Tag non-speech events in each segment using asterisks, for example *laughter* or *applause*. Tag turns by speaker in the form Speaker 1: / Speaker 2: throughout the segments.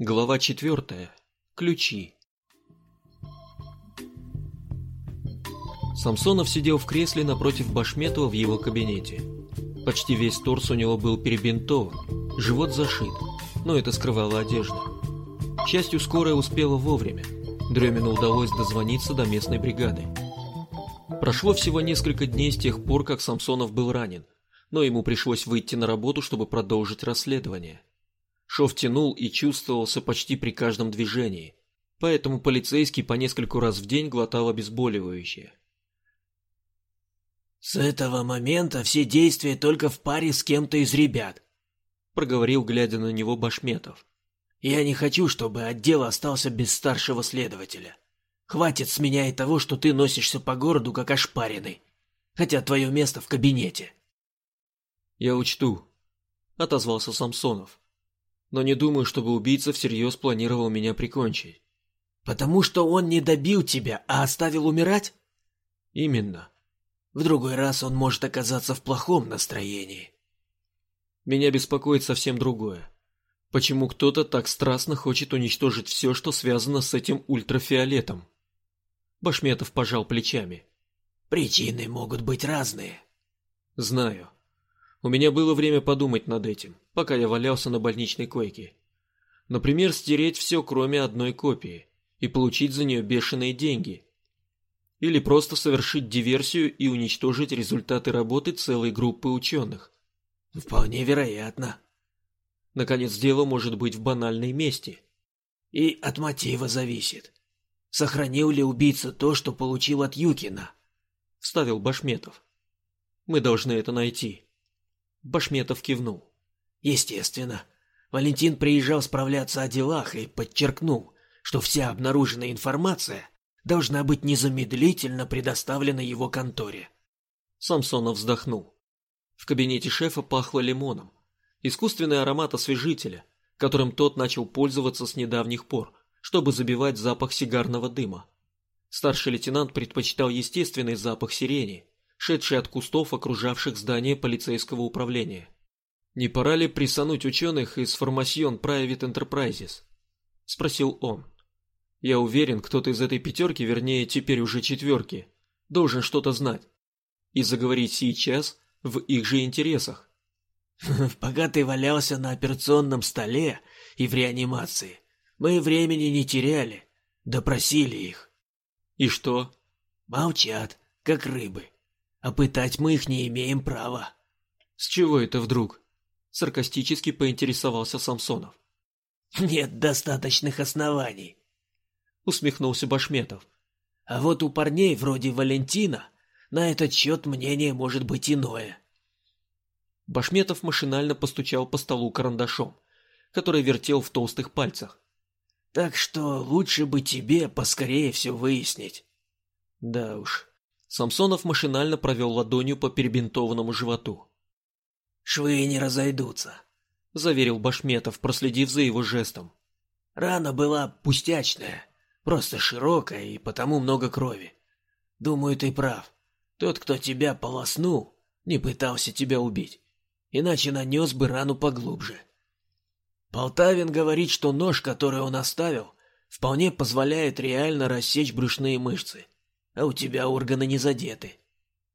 Speaker 1: Глава четвертая. Ключи. Самсонов сидел в кресле напротив Башметова в его кабинете. Почти весь торс у него был перебинтован, живот зашит, но это скрывала одежда. К счастью, скорая успела вовремя. Дремину удалось дозвониться до местной бригады. Прошло всего несколько дней с тех пор, как Самсонов был ранен, но ему пришлось выйти на работу, чтобы продолжить расследование. Шов тянул и чувствовался почти при каждом движении, поэтому полицейский по нескольку раз в день глотал обезболивающее.
Speaker 2: «С этого момента все действия только в паре с кем-то из ребят», проговорил, глядя на него Башметов. «Я не хочу, чтобы отдел остался без старшего следователя. Хватит с меня и того, что ты носишься по городу как ошпаренный, хотя твое место в кабинете».
Speaker 1: «Я учту», — отозвался Самсонов но не думаю, чтобы убийца всерьез планировал меня прикончить.
Speaker 2: Потому что он не добил тебя, а оставил умирать?
Speaker 1: Именно.
Speaker 2: В другой раз он может оказаться в плохом настроении.
Speaker 1: Меня беспокоит совсем другое. Почему кто-то так страстно хочет уничтожить все, что связано с этим ультрафиолетом? Башметов пожал плечами.
Speaker 2: Причины могут быть разные.
Speaker 1: Знаю. У меня было время подумать над этим, пока я валялся на больничной койке. Например, стереть все, кроме одной копии, и получить за нее бешеные деньги. Или просто совершить диверсию и уничтожить результаты работы целой группы ученых.
Speaker 2: Вполне вероятно.
Speaker 1: Наконец, дело может быть в банальной мести.
Speaker 2: И от мотива зависит. Сохранил ли убийца то, что получил от Юкина?
Speaker 1: Вставил Башметов. Мы должны это найти. Башметов кивнул.
Speaker 2: Естественно. Валентин приезжал справляться о делах и подчеркнул, что вся обнаруженная информация должна быть незамедлительно предоставлена его конторе.
Speaker 1: Самсонов вздохнул. В кабинете шефа пахло лимоном. Искусственный аромат освежителя, которым тот начал пользоваться с недавних пор, чтобы забивать запах сигарного дыма. Старший лейтенант предпочитал естественный запах сирени, шедший от кустов, окружавших здание полицейского управления. «Не пора ли присануть ученых из Formation Private Enterprises?» – спросил он. «Я уверен, кто-то из этой пятерки, вернее, теперь уже четверки, должен что-то знать. И заговорить сейчас в их же интересах». *laughs*
Speaker 2: «Пока ты валялся на операционном столе и в реанимации, мы времени не теряли, допросили их».
Speaker 1: «И что?»
Speaker 2: «Молчат, как рыбы. А пытать мы их не имеем права.
Speaker 1: С чего это вдруг? Саркастически поинтересовался Самсонов.
Speaker 2: Нет достаточных оснований.
Speaker 1: Усмехнулся Башметов.
Speaker 2: А вот у парней вроде Валентина на этот счет мнение может быть иное.
Speaker 1: Башметов машинально постучал по столу карандашом, который вертел в толстых пальцах.
Speaker 2: Так что лучше бы тебе поскорее все выяснить.
Speaker 1: Да уж, Самсонов машинально провел ладонью по перебинтованному животу.
Speaker 2: «Швы не разойдутся», — заверил Башметов, проследив за его жестом. «Рана была пустячная, просто широкая и потому много крови. Думаю, ты прав. Тот, кто тебя полоснул, не пытался тебя убить, иначе нанес бы рану поглубже. Полтавин говорит, что нож, который он оставил, вполне позволяет реально рассечь брюшные мышцы а у тебя органы не задеты.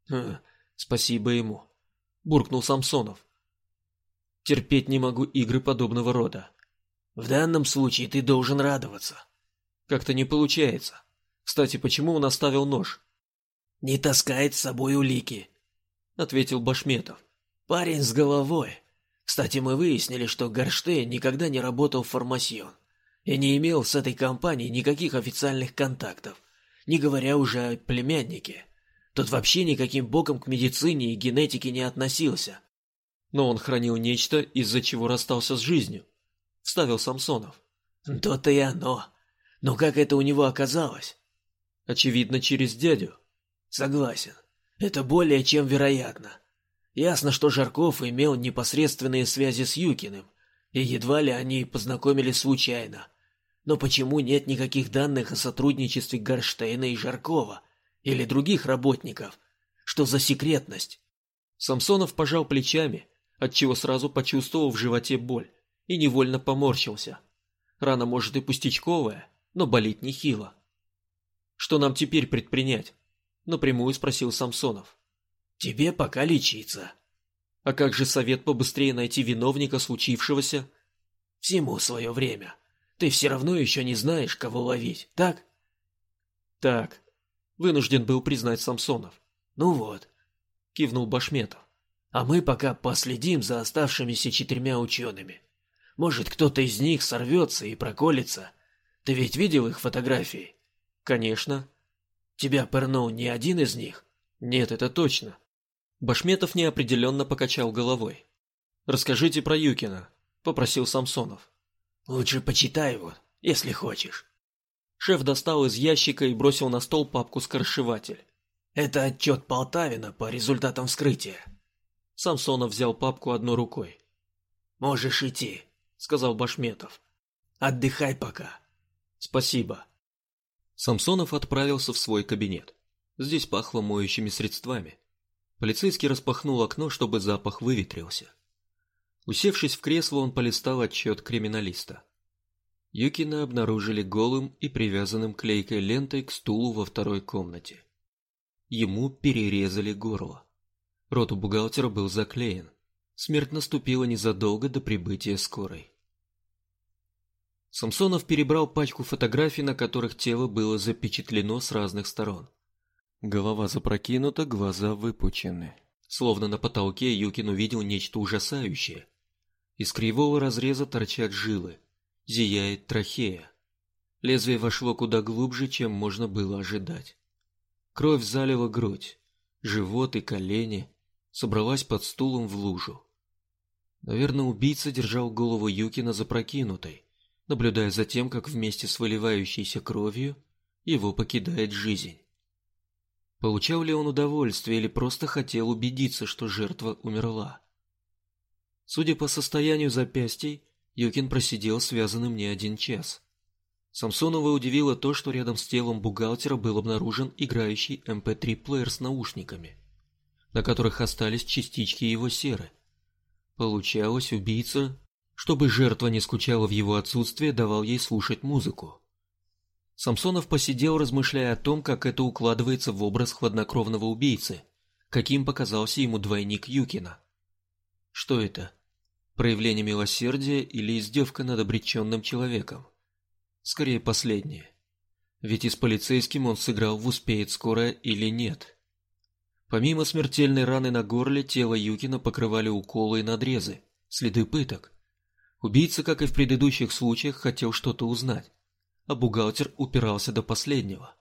Speaker 1: Хм, спасибо ему, буркнул Самсонов. Терпеть не могу игры подобного рода.
Speaker 2: В данном случае ты должен радоваться.
Speaker 1: Как-то не получается. Кстати, почему он оставил нож?
Speaker 2: Не таскает с собой улики, ответил Башметов. Парень с головой. Кстати, мы выяснили, что Горштейн никогда не работал в Формасьон и не имел с этой компанией никаких официальных контактов не говоря уже о племяннике. Тот вообще никаким боком к медицине и генетике не относился.
Speaker 1: Но он хранил нечто, из-за чего расстался с жизнью, вставил Самсонов.
Speaker 2: То-то и оно. Но как это у него оказалось?
Speaker 1: Очевидно, через дядю.
Speaker 2: Согласен. Это более чем вероятно. Ясно, что Жарков имел непосредственные связи с Юкиным, и едва ли они познакомились случайно. Но почему нет никаких данных о сотрудничестве Горштейна и Жаркова или других работников? Что за секретность?
Speaker 1: Самсонов пожал плечами, отчего сразу почувствовал в животе боль и невольно поморщился. Рана может и пустячковая, но болит нехило. Что нам теперь предпринять? Напрямую спросил Самсонов.
Speaker 2: Тебе пока лечиться.
Speaker 1: А как же совет побыстрее найти виновника случившегося?
Speaker 2: Всему свое время. Ты все равно еще не знаешь, кого ловить, так?
Speaker 1: Так. Вынужден был признать Самсонов.
Speaker 2: Ну вот.
Speaker 1: Кивнул Башметов.
Speaker 2: А мы пока последим за оставшимися четырьмя учеными. Может, кто-то из них сорвется и проколется. Ты ведь видел их фотографии?
Speaker 1: Конечно.
Speaker 2: Тебя пырнул не один из них?
Speaker 1: Нет, это точно. Башметов неопределенно покачал головой. «Расскажите про Юкина», — попросил Самсонов.
Speaker 2: «Лучше почитай его, если хочешь».
Speaker 1: Шеф достал из ящика и бросил на стол папку-скоршеватель.
Speaker 2: «Это отчет Полтавина по результатам вскрытия».
Speaker 1: Самсонов взял папку одной рукой.
Speaker 2: «Можешь идти», — сказал Башметов. «Отдыхай пока».
Speaker 1: «Спасибо». Самсонов отправился в свой кабинет. Здесь пахло моющими средствами. Полицейский распахнул окно, чтобы запах выветрился. Усевшись в кресло, он полистал отчет криминалиста. Юкина обнаружили голым и привязанным клейкой лентой к стулу во второй комнате. Ему перерезали горло. Рот у бухгалтера был заклеен. Смерть наступила незадолго до прибытия скорой. Самсонов перебрал пачку фотографий, на которых тело было запечатлено с разных сторон. Голова запрокинута, глаза выпучены. Словно на потолке Юкин увидел нечто ужасающее. Из кривого разреза торчат жилы. Зияет трахея. Лезвие вошло куда глубже, чем можно было ожидать. Кровь залила грудь, живот и колени, собралась под стулом в лужу. Наверное, убийца держал голову Юкина запрокинутой, наблюдая за тем, как вместе с выливающейся кровью его покидает жизнь. Получал ли он удовольствие или просто хотел убедиться, что жертва умерла? Судя по состоянию запястий, Юкин просидел связанным не один час. Самсонова удивило то, что рядом с телом бухгалтера был обнаружен играющий MP3-плеер эм с наушниками, на которых остались частички его серы. Получалось, убийца чтобы жертва не скучала в его отсутствие, давал ей слушать музыку. Самсонов посидел, размышляя о том, как это укладывается в образ хладнокровного убийцы, каким показался ему двойник Юкина. Что это? Проявление милосердия или издевка над обреченным человеком? Скорее последнее. Ведь и с полицейским он сыграл в «Успеет скоро» или нет. Помимо смертельной раны на горле, тело Юкина покрывали уколы и надрезы, следы пыток. Убийца, как и в предыдущих случаях, хотел что-то узнать, а бухгалтер упирался до последнего.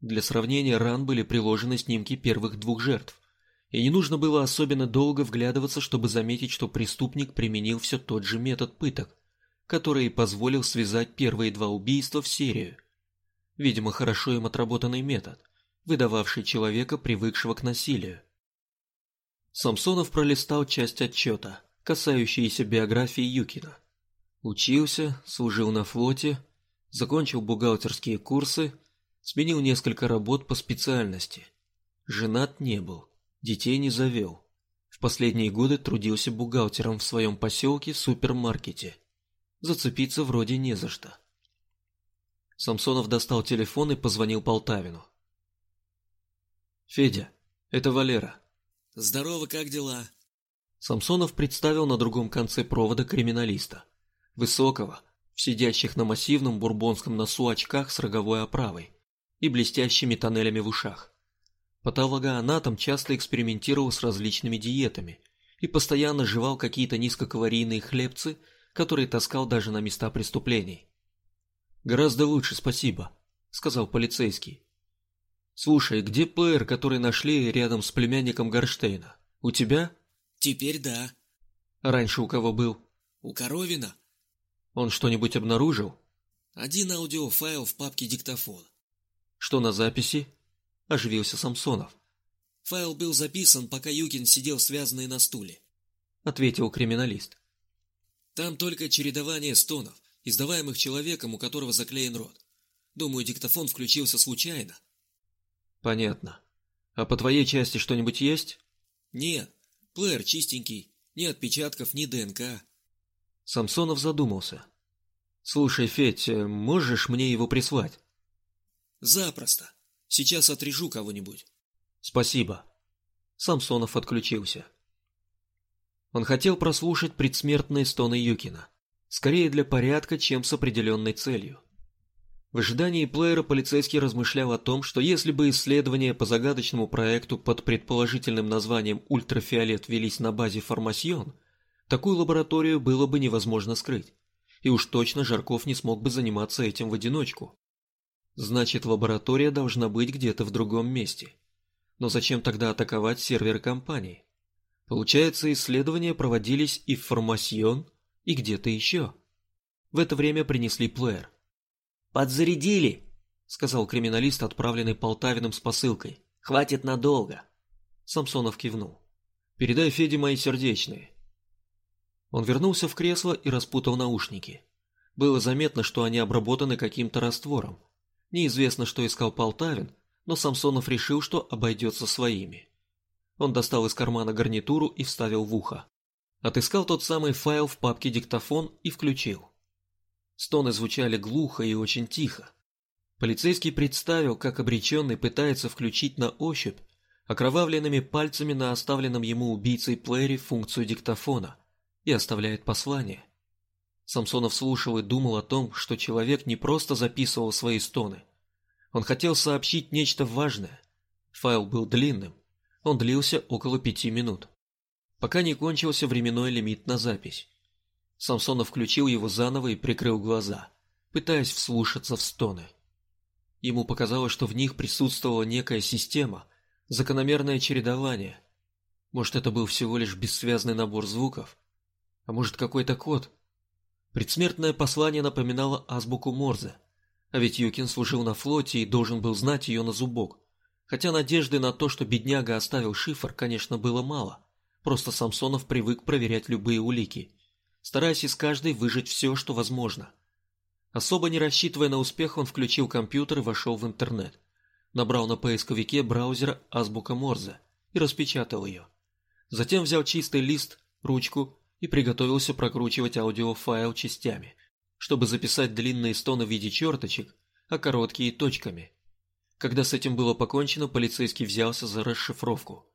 Speaker 1: Для сравнения ран были приложены снимки первых двух жертв, и не нужно было особенно долго вглядываться, чтобы заметить, что преступник применил все тот же метод пыток, который и позволил связать первые два убийства в серию. Видимо, хорошо им отработанный метод, выдававший человека, привыкшего к насилию. Самсонов пролистал часть отчета – касающиеся биографии Юкина. Учился, служил на флоте, закончил бухгалтерские курсы, сменил несколько работ по специальности. Женат не был, детей не завел. В последние годы трудился бухгалтером в своем поселке в супермаркете. Зацепиться вроде не за что. Самсонов достал телефон и позвонил Полтавину. «Федя, это Валера».
Speaker 3: «Здорово, как дела?»
Speaker 1: Самсонов представил на другом конце провода криминалиста. Высокого, в сидящих на массивном бурбонском носу очках с роговой оправой и блестящими тоннелями в ушах. Патологоанатом часто экспериментировал с различными диетами и постоянно жевал какие-то низкокалорийные хлебцы, которые таскал даже на места преступлений. «Гораздо лучше, спасибо», — сказал полицейский. «Слушай, где плеер, который нашли рядом с племянником Горштейна? У тебя?»
Speaker 3: Теперь да.
Speaker 1: Раньше у кого был?
Speaker 3: У Коровина.
Speaker 1: Он что-нибудь обнаружил?
Speaker 3: Один аудиофайл в папке диктофон.
Speaker 1: Что на записи? Оживился Самсонов.
Speaker 3: Файл был записан, пока Юкин сидел связанный на стуле.
Speaker 1: Ответил криминалист.
Speaker 3: Там только чередование стонов, издаваемых человеком, у которого заклеен рот. Думаю, диктофон включился случайно.
Speaker 1: Понятно. А по твоей части что-нибудь есть?
Speaker 3: Нет. Плеер чистенький, ни отпечатков, ни ДНК.
Speaker 1: Самсонов задумался. Слушай, Федь, э, можешь мне его прислать?
Speaker 3: Запросто. Сейчас отрежу кого-нибудь.
Speaker 1: Спасибо. Самсонов отключился. Он хотел прослушать предсмертные стоны Юкина. Скорее для порядка, чем с определенной целью. В ожидании плеера полицейский размышлял о том, что если бы исследования по загадочному проекту под предположительным названием «Ультрафиолет» велись на базе «Формасьон», такую лабораторию было бы невозможно скрыть. И уж точно Жарков не смог бы заниматься этим в одиночку. Значит, лаборатория должна быть где-то в другом месте. Но зачем тогда атаковать сервер компании? Получается, исследования проводились и в Формасьон, и где-то еще. В это время принесли плеер.
Speaker 2: «Подзарядили!» — сказал криминалист, отправленный Полтавиным с посылкой. «Хватит надолго!»
Speaker 1: Самсонов кивнул. «Передай Феде мои сердечные». Он вернулся в кресло и распутал наушники. Было заметно, что они обработаны каким-то раствором. Неизвестно, что искал Полтавин, но Самсонов решил, что обойдется своими. Он достал из кармана гарнитуру и вставил в ухо. Отыскал тот самый файл в папке «Диктофон» и включил. Стоны звучали глухо и очень тихо. Полицейский представил, как обреченный пытается включить на ощупь окровавленными пальцами на оставленном ему убийцей плеере функцию диктофона и оставляет послание. Самсонов слушал и думал о том, что человек не просто записывал свои стоны. Он хотел сообщить нечто важное. Файл был длинным. Он длился около пяти минут. Пока не кончился временной лимит на запись. Самсонов включил его заново и прикрыл глаза, пытаясь вслушаться в стоны. Ему показалось, что в них присутствовала некая система, закономерное чередование. Может, это был всего лишь бессвязный набор звуков? А может, какой-то код? Предсмертное послание напоминало азбуку Морзе, а ведь Юкин служил на флоте и должен был знать ее на зубок. Хотя надежды на то, что бедняга оставил шифр, конечно, было мало. Просто Самсонов привык проверять любые улики стараясь из каждой выжать все, что возможно. Особо не рассчитывая на успех, он включил компьютер и вошел в интернет. Набрал на поисковике браузера азбука Морзе и распечатал ее. Затем взял чистый лист, ручку и приготовился прокручивать аудиофайл частями, чтобы записать длинные стоны в виде черточек, а короткие точками. Когда с этим было покончено, полицейский взялся за расшифровку.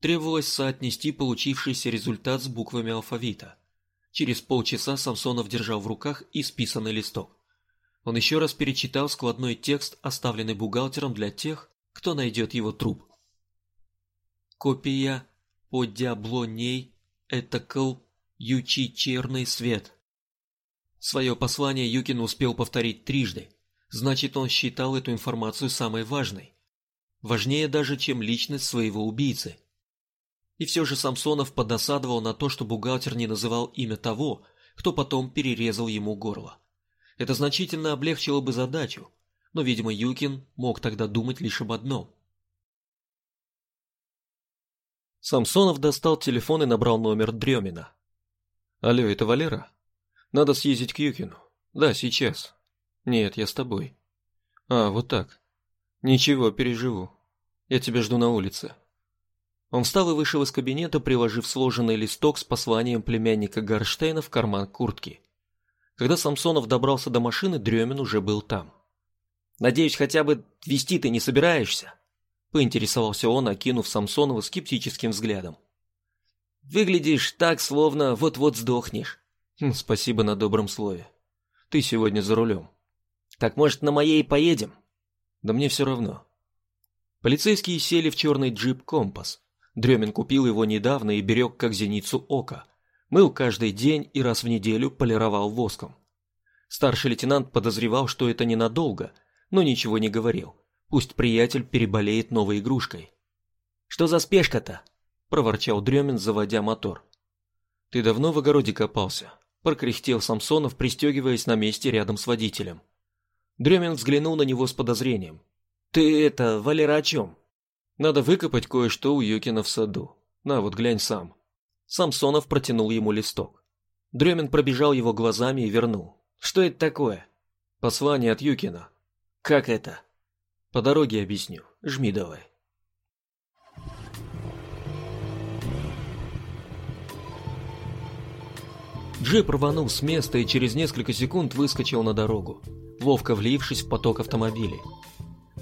Speaker 1: Требовалось соотнести получившийся результат с буквами алфавита – Через полчаса Самсонов держал в руках исписанный листок. Он еще раз перечитал складной текст, оставленный бухгалтером для тех, кто найдет его труп. Копия по дяблоней этакл ючи черный свет. Свое послание Юкин успел повторить трижды. Значит, он считал эту информацию самой важной. Важнее даже, чем личность своего убийцы – и все же Самсонов подосадовал на то, что бухгалтер не называл имя того, кто потом перерезал ему горло. Это значительно облегчило бы задачу, но, видимо, Юкин мог тогда думать лишь об одном. Самсонов достал телефон и набрал номер Дремина. «Алло, это Валера? Надо съездить к Юкину. Да, сейчас. Нет, я с тобой. А, вот так. Ничего, переживу. Я тебя жду на улице». Он встал и вышел из кабинета, приложив сложенный листок с посланием племянника Гарштейна в карман куртки. Когда Самсонов добрался до машины, Дремин уже был там. «Надеюсь, хотя бы вести ты не собираешься?» Поинтересовался он, окинув Самсонова скептическим взглядом. «Выглядишь так, словно вот-вот сдохнешь». Хм, «Спасибо на добром слове. Ты сегодня за рулем». «Так, может, на моей поедем?» «Да мне все равно». Полицейские сели в черный джип «Компас». Дремин купил его недавно и берег как зеницу ока. Мыл каждый день и раз в неделю полировал воском. Старший лейтенант подозревал, что это ненадолго, но ничего не говорил. Пусть приятель переболеет новой игрушкой. «Что за спешка-то?» – проворчал Дремин, заводя мотор. «Ты давно в огороде копался?» – прокряхтел Самсонов, пристегиваясь на месте рядом с водителем. Дремин взглянул на него с подозрением. «Ты это, Валера, о чем?» Надо выкопать кое-что у Юкина в саду. На, вот глянь сам. Самсонов протянул ему листок. Дремин пробежал его глазами и вернул. Что это такое? Послание от Юкина. Как это? По дороге объясню. Жми давай. Джип рванул с места и через несколько секунд выскочил на дорогу, ловко влившись в поток автомобилей.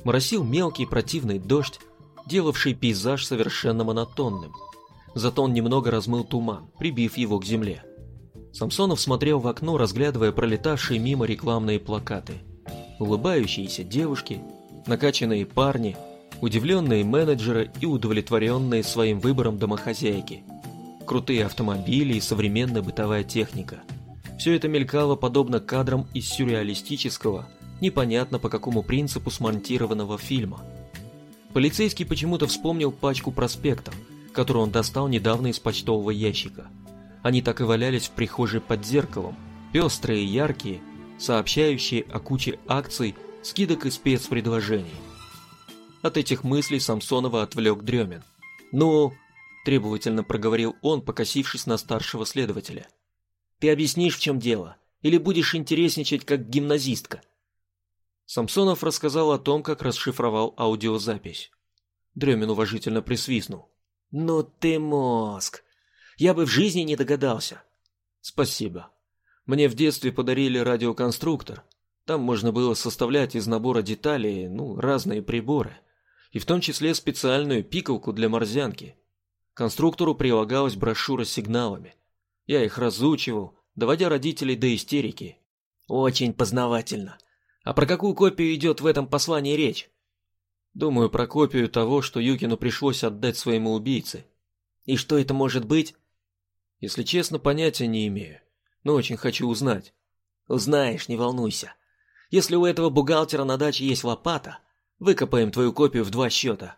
Speaker 1: Моросил мелкий противный дождь, делавший пейзаж совершенно монотонным. Зато он немного размыл туман, прибив его к земле. Самсонов смотрел в окно, разглядывая пролетавшие мимо рекламные плакаты. Улыбающиеся девушки, накачанные парни, удивленные менеджеры и удовлетворенные своим выбором домохозяйки. Крутые автомобили и современная бытовая техника. Все это мелькало подобно кадрам из сюрреалистического, непонятно по какому принципу смонтированного фильма. Полицейский почему-то вспомнил пачку проспектов, которую он достал недавно из почтового ящика. Они так и валялись в прихожей под зеркалом, пестрые и яркие, сообщающие о куче акций, скидок и спецпредложений. От этих мыслей Самсонова отвлек Дремин. «Ну...» – требовательно проговорил он, покосившись на старшего следователя. «Ты объяснишь, в чем дело? Или будешь интересничать, как гимназистка?» Самсонов рассказал о том, как расшифровал аудиозапись. Дремин уважительно присвистнул. «Ну ты мозг! Я бы в жизни не догадался!» «Спасибо. Мне в детстве подарили радиоконструктор. Там можно было составлять из набора деталей, ну, разные приборы. И в том числе специальную пиковку для морзянки. Конструктору прилагалась брошюра с сигналами. Я их разучивал, доводя родителей до истерики. Очень познавательно. А про какую копию идет в этом послании речь? Думаю, про копию того, что Юкину пришлось отдать своему убийце. И что это может быть? Если честно, понятия не имею. Но очень хочу узнать. Узнаешь, не волнуйся. Если у этого бухгалтера на даче есть лопата, выкопаем твою копию в два счета.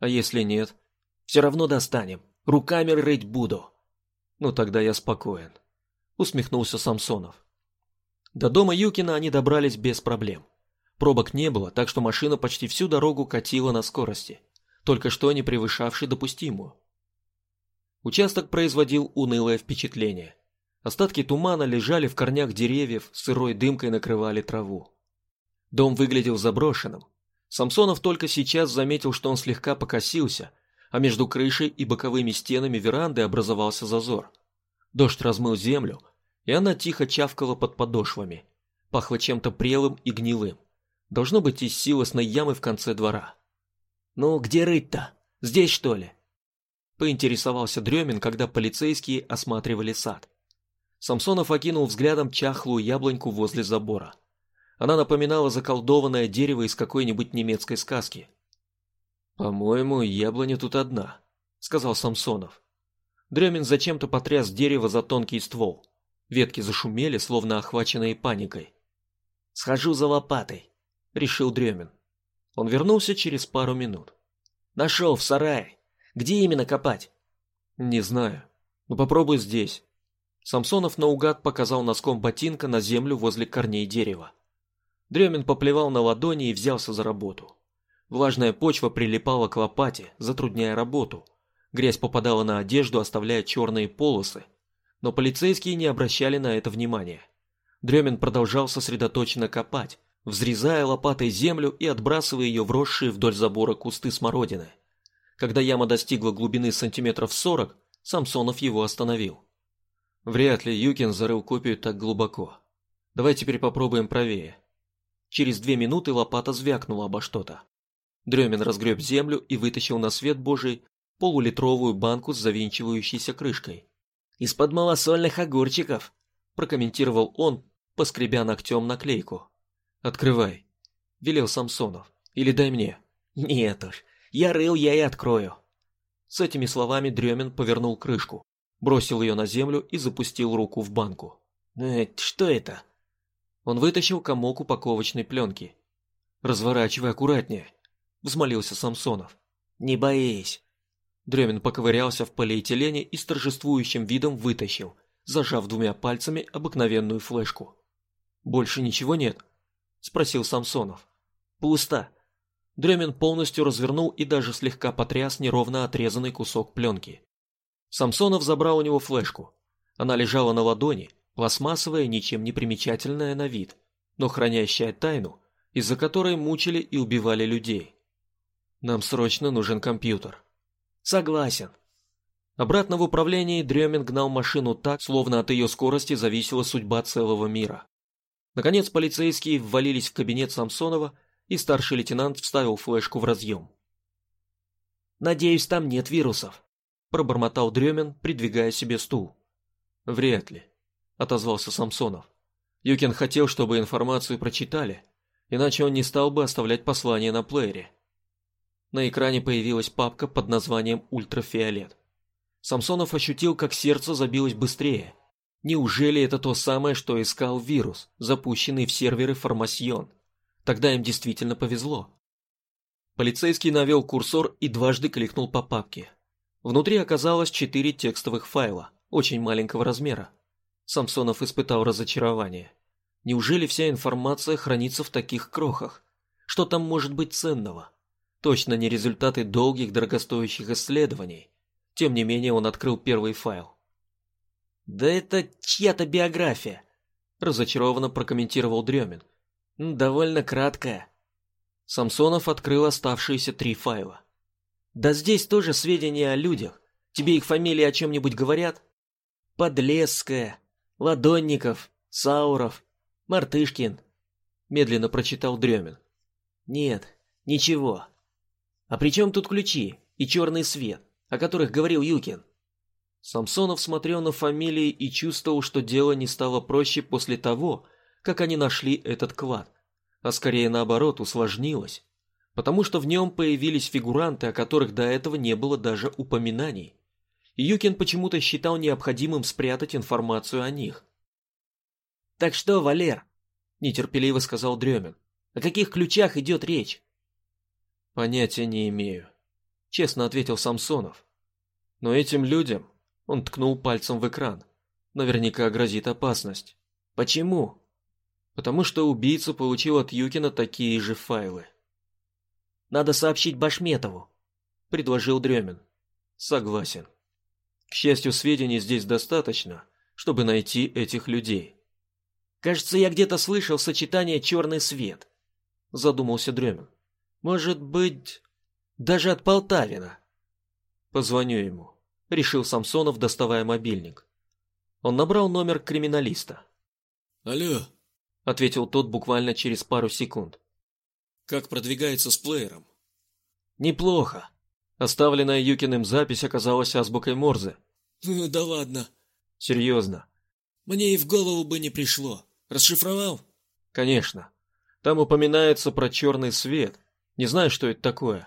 Speaker 1: А если нет? Все равно достанем. Руками рыть буду. Ну тогда я спокоен. Усмехнулся Самсонов. До дома Юкина они добрались без проблем. Пробок не было, так что машина почти всю дорогу катила на скорости, только что не превышавшей допустимую. Участок производил унылое впечатление. Остатки тумана лежали в корнях деревьев, сырой дымкой накрывали траву. Дом выглядел заброшенным. Самсонов только сейчас заметил, что он слегка покосился, а между крышей и боковыми стенами веранды образовался зазор. Дождь размыл землю, и она тихо чавкала под подошвами. Пахло чем-то прелым и гнилым. Должно быть из силосной ямы в конце двора. «Ну, где рыть-то? Здесь, что ли?» Поинтересовался Дремин, когда полицейские осматривали сад. Самсонов окинул взглядом чахлую яблоньку возле забора. Она напоминала заколдованное дерево из какой-нибудь немецкой сказки. «По-моему, яблоня тут одна», — сказал Самсонов. Дремин зачем-то потряс дерево за тонкий ствол. Ветки зашумели, словно охваченные паникой. «Схожу за лопатой», — решил Дремин. Он вернулся через пару минут. «Нашел в сарае. Где именно копать?» «Не знаю. Но попробуй здесь». Самсонов наугад показал носком ботинка на землю возле корней дерева. Дремин поплевал на ладони и взялся за работу. Влажная почва прилипала к лопате, затрудняя работу. Грязь попадала на одежду, оставляя черные полосы, но полицейские не обращали на это внимания. Дремин продолжал сосредоточенно копать, взрезая лопатой землю и отбрасывая ее в росшие вдоль забора кусты смородины. Когда яма достигла глубины сантиметров сорок, Самсонов его остановил. Вряд ли Юкин зарыл копию так глубоко. Давай теперь попробуем правее. Через две минуты лопата звякнула обо что-то. Дремин разгреб землю и вытащил на свет божий полулитровую банку с завинчивающейся крышкой. «Из-под малосольных огурчиков», – прокомментировал он, поскребя ногтем наклейку. «Открывай», – велел Самсонов. «Или дай мне». «Нет уж, я рыл, я и открою». С этими словами Дремин повернул крышку, бросил ее на землю и запустил руку в банку. «Э, что это?» Он вытащил комок упаковочной пленки. «Разворачивай аккуратнее», – взмолился Самсонов. «Не боись, Дремин поковырялся в полиэтилене и с торжествующим видом вытащил, зажав двумя пальцами обыкновенную флешку. «Больше ничего нет?» – спросил Самсонов. «Пусто». Дремин полностью развернул и даже слегка потряс неровно отрезанный кусок пленки. Самсонов забрал у него флешку. Она лежала на ладони, пластмассовая, ничем не примечательная на вид, но хранящая тайну, из-за которой мучили и убивали людей. «Нам срочно нужен компьютер», Согласен. Обратно в управлении Дремин гнал машину так, словно от ее скорости зависела судьба целого мира. Наконец полицейские ввалились в кабинет Самсонова, и старший лейтенант вставил флешку в разъем.
Speaker 2: «Надеюсь, там нет вирусов», – пробормотал Дремин, придвигая себе стул.
Speaker 1: «Вряд ли», – отозвался Самсонов. Юкин хотел, чтобы информацию прочитали, иначе он не стал бы оставлять послание на плеере. На экране появилась папка под названием «Ультрафиолет». Самсонов ощутил, как сердце забилось быстрее. Неужели это то самое, что искал вирус, запущенный в серверы Формасьон? Тогда им действительно повезло. Полицейский навел курсор и дважды кликнул по папке. Внутри оказалось четыре текстовых файла, очень маленького размера. Самсонов испытал разочарование. Неужели вся информация хранится в таких крохах? Что там может быть ценного? Точно не результаты долгих дорогостоящих исследований. Тем не менее он открыл первый файл.
Speaker 2: «Да это чья-то биография», – разочарованно прокомментировал Дремин. «Довольно краткая».
Speaker 1: Самсонов открыл оставшиеся три файла.
Speaker 2: «Да здесь тоже сведения о людях. Тебе их фамилии о чем-нибудь говорят?» «Подлесская, Ладонников, Сауров, Мартышкин», – медленно прочитал Дремин. «Нет, ничего. А при чем тут ключи и черный свет, о которых говорил Юкин?»
Speaker 1: Самсонов смотрел на фамилии и чувствовал, что дело не стало проще после того, как они нашли этот клад, а скорее наоборот усложнилось, потому что в нем появились фигуранты, о которых до этого не было даже упоминаний. Юкин почему-то считал необходимым спрятать информацию о них.
Speaker 2: «Так что, Валер?» – нетерпеливо сказал Дремин. «О каких ключах идет речь?»
Speaker 1: «Понятия не имею», – честно ответил Самсонов. «Но этим людям он ткнул пальцем в экран. Наверняка грозит опасность.
Speaker 2: Почему?
Speaker 1: Потому что убийца получил от Юкина такие же файлы.
Speaker 2: Надо сообщить Башметову, предложил Дремин.
Speaker 1: Согласен. К счастью, сведений здесь достаточно, чтобы найти этих людей.
Speaker 2: Кажется, я где-то слышал сочетание «черный свет», задумался Дремин. Может быть, даже от Полтавина.
Speaker 1: Позвоню ему решил Самсонов, доставая мобильник. Он набрал номер криминалиста.
Speaker 3: «Алло», —
Speaker 1: ответил тот буквально через пару секунд.
Speaker 3: «Как продвигается с плеером?»
Speaker 1: «Неплохо». Оставленная Юкиным запись оказалась азбукой Морзе.
Speaker 3: «Да ладно».
Speaker 1: «Серьезно».
Speaker 3: «Мне и в голову бы не пришло. Расшифровал?»
Speaker 1: «Конечно. Там упоминается про черный свет. Не знаю, что это такое».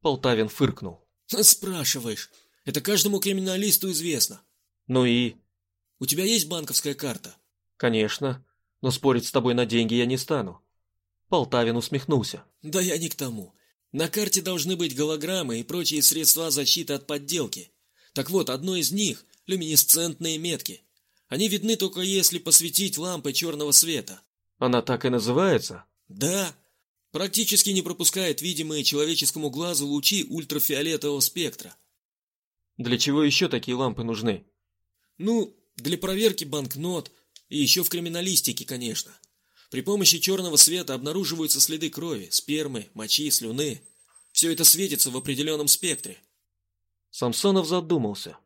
Speaker 1: Полтавин фыркнул. *laughs*
Speaker 3: «Спрашиваешь. Это каждому криминалисту известно.
Speaker 1: Ну и?
Speaker 3: У тебя есть банковская карта?
Speaker 1: Конечно. Но спорить с тобой на деньги я не стану. Полтавин усмехнулся.
Speaker 3: Да я не к тому. На карте должны быть голограммы и прочие средства защиты от подделки. Так вот, одно из них – люминесцентные метки. Они видны только если посветить лампой черного света.
Speaker 1: Она так и называется?
Speaker 3: Да. Практически не пропускает видимые человеческому глазу лучи ультрафиолетового спектра.
Speaker 1: Для чего еще такие лампы нужны?
Speaker 3: Ну, для проверки банкнот и еще в криминалистике, конечно. При помощи черного света обнаруживаются следы крови, спермы, мочи, слюны. Все это светится в определенном спектре.
Speaker 1: Самсонов задумался.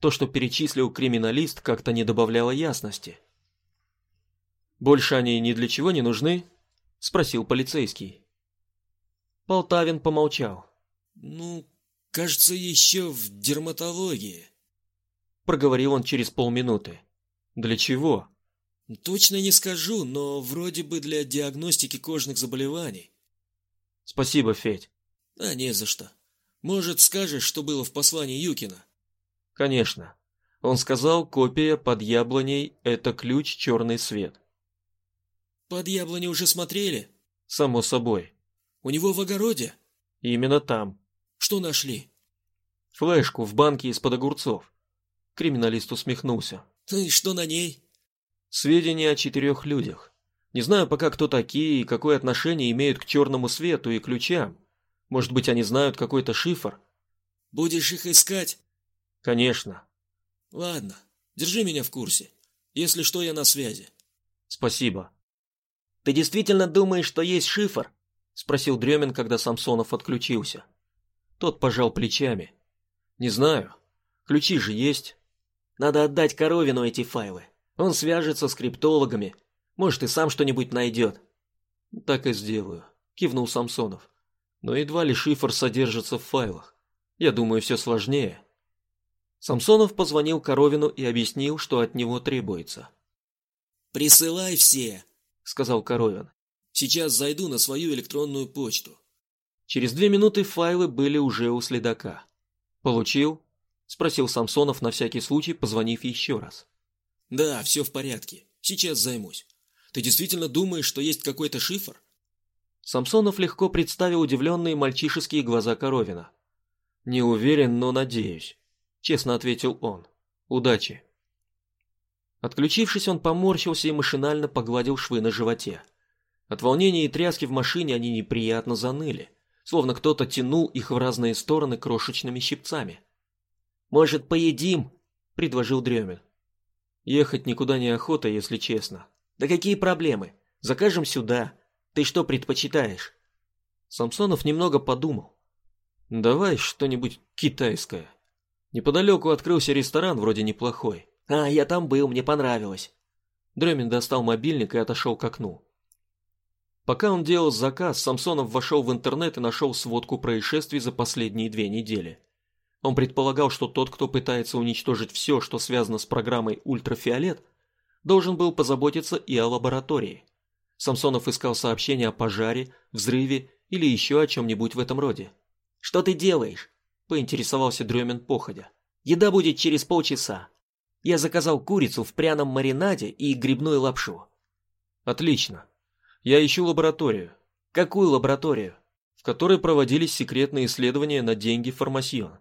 Speaker 1: То, что перечислил криминалист, как-то не добавляло ясности. «Больше они ни для чего не нужны?» – спросил полицейский. Полтавин помолчал.
Speaker 3: «Ну, Кажется, еще в дерматологии.
Speaker 1: Проговорил он через полминуты. Для чего?
Speaker 3: Точно не скажу, но вроде бы для диагностики кожных заболеваний.
Speaker 1: Спасибо, Федь.
Speaker 3: А не за что. Может, скажешь, что было в послании Юкина?
Speaker 1: Конечно. Он сказал, копия под яблоней – это ключ черный свет.
Speaker 3: Под яблони уже смотрели?
Speaker 1: Само собой.
Speaker 3: У него в огороде?
Speaker 1: Именно там.
Speaker 3: Что нашли?
Speaker 1: Флешку в банке из-под огурцов. Криминалист усмехнулся.
Speaker 3: И что на ней?
Speaker 1: Сведения о четырех людях. Не знаю пока, кто такие и какое отношение имеют к черному свету и ключам. Может быть, они знают какой-то шифр?
Speaker 3: Будешь их искать?
Speaker 1: Конечно.
Speaker 3: Ладно, держи меня в курсе. Если что, я на связи.
Speaker 1: Спасибо.
Speaker 2: Ты действительно думаешь, что есть шифр?
Speaker 1: Спросил Дремин, когда Самсонов отключился. Тот пожал плечами. Не знаю. Ключи же есть.
Speaker 2: Надо отдать Коровину эти файлы. Он свяжется с криптологами. Может, и сам что-нибудь найдет.
Speaker 1: Так и сделаю, кивнул Самсонов. Но едва ли шифр содержится в файлах. Я думаю, все сложнее. Самсонов позвонил Коровину и объяснил, что от него требуется.
Speaker 3: «Присылай все», — сказал Коровин. «Сейчас зайду на свою электронную почту».
Speaker 1: Через две минуты файлы были уже у следака. «Получил?» – спросил Самсонов на всякий случай, позвонив еще раз.
Speaker 3: «Да, все в порядке. Сейчас займусь. Ты действительно думаешь, что есть какой-то шифр?»
Speaker 1: Самсонов легко представил удивленные мальчишеские глаза Коровина. «Не уверен, но надеюсь», – честно ответил он. «Удачи». Отключившись, он поморщился и машинально погладил швы на животе. От волнения и тряски в машине они неприятно заныли, словно кто-то тянул их в разные стороны крошечными щипцами.
Speaker 2: «Может, поедим?» – предложил Дремин.
Speaker 1: «Ехать никуда не охота, если честно».
Speaker 2: «Да какие проблемы? Закажем сюда. Ты что предпочитаешь?»
Speaker 1: Самсонов немного подумал. «Давай что-нибудь китайское. Неподалеку открылся ресторан вроде неплохой.
Speaker 2: А, я там был, мне понравилось.
Speaker 1: Дремин достал мобильник и отошел к окну. Пока он делал заказ, Самсонов вошел в интернет и нашел сводку происшествий за последние две недели. Он предполагал, что тот, кто пытается уничтожить все, что связано с программой «Ультрафиолет», должен был позаботиться и о лаборатории. Самсонов искал сообщения о пожаре, взрыве или еще о чем-нибудь в этом роде.
Speaker 2: «Что ты делаешь?» – поинтересовался Дремин походя. «Еда будет через полчаса. Я заказал курицу в пряном маринаде и грибную лапшу.
Speaker 1: Отлично. Я ищу лабораторию.
Speaker 2: Какую лабораторию?
Speaker 1: В которой проводились секретные исследования на деньги Формасьон.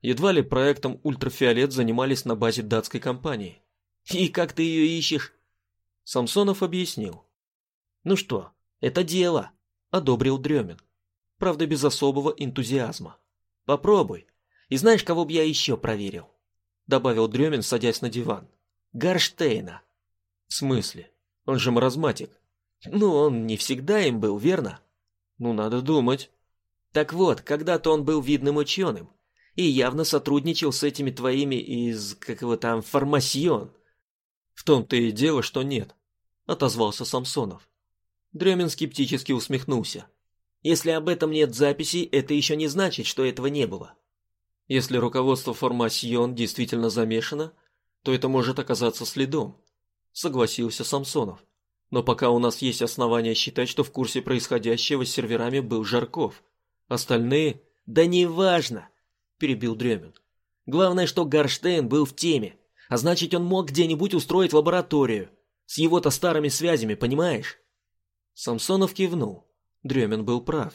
Speaker 1: Едва ли проектом «Ультрафиолет» занимались на базе датской компании.
Speaker 2: И как ты ее ищешь?
Speaker 1: Самсонов объяснил.
Speaker 2: Ну что, это дело, одобрил Дремин. Правда, без особого энтузиазма. Попробуй. И знаешь, кого бы я еще проверил? Добавил Дремин, садясь на диван. Гарштейна.
Speaker 1: В смысле? Он же маразматик.
Speaker 2: Ну, он не всегда им был, верно?
Speaker 1: Ну, надо думать.
Speaker 2: Так вот, когда-то он был видным ученым и явно сотрудничал с этими твоими из, как его там, фармасьон.
Speaker 1: В том-то и дело, что нет, отозвался Самсонов. Дремин скептически усмехнулся.
Speaker 2: Если об этом нет записей, это еще не значит, что этого не было.
Speaker 1: Если руководство Формасьон действительно замешано, то это может оказаться следом, согласился Самсонов. Но пока у нас есть основания считать, что в курсе происходящего с серверами был Жарков. Остальные...
Speaker 2: Да неважно, перебил Дремин. Главное, что Гарштейн был в теме, а значит, он мог где-нибудь устроить лабораторию. С его-то старыми связями, понимаешь?
Speaker 1: Самсонов кивнул. Дремин был прав.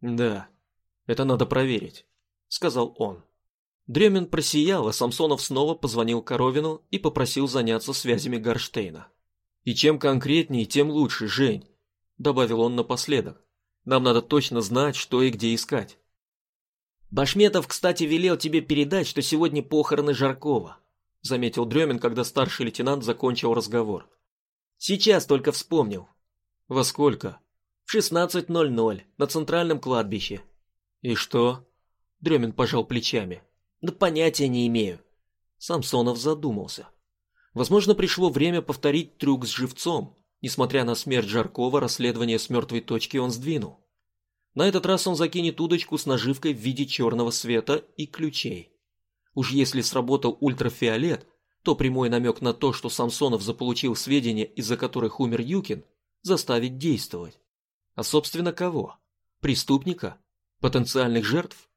Speaker 1: Да, это надо проверить. – сказал он. Дремин просиял, а Самсонов снова позвонил Коровину и попросил заняться связями Горштейна. «И чем конкретнее, тем лучше, Жень», – добавил он напоследок. «Нам надо точно знать, что и где искать».
Speaker 2: «Башметов, кстати, велел тебе передать, что сегодня похороны Жаркова», – заметил Дремин, когда старший лейтенант закончил разговор. «Сейчас только вспомнил».
Speaker 1: «Во сколько?»
Speaker 2: «В 16.00, на центральном кладбище».
Speaker 1: «И что?» Дремин пожал плечами.
Speaker 2: Да понятия не имею.
Speaker 1: Самсонов задумался. Возможно, пришло время повторить трюк с живцом. Несмотря на смерть Жаркова, расследование с мертвой точки он сдвинул. На этот раз он закинет удочку с наживкой в виде черного света и ключей. Уж если сработал ультрафиолет, то прямой намек на то, что Самсонов заполучил сведения, из-за которых умер Юкин, заставить действовать. А собственно кого? Преступника? Потенциальных жертв?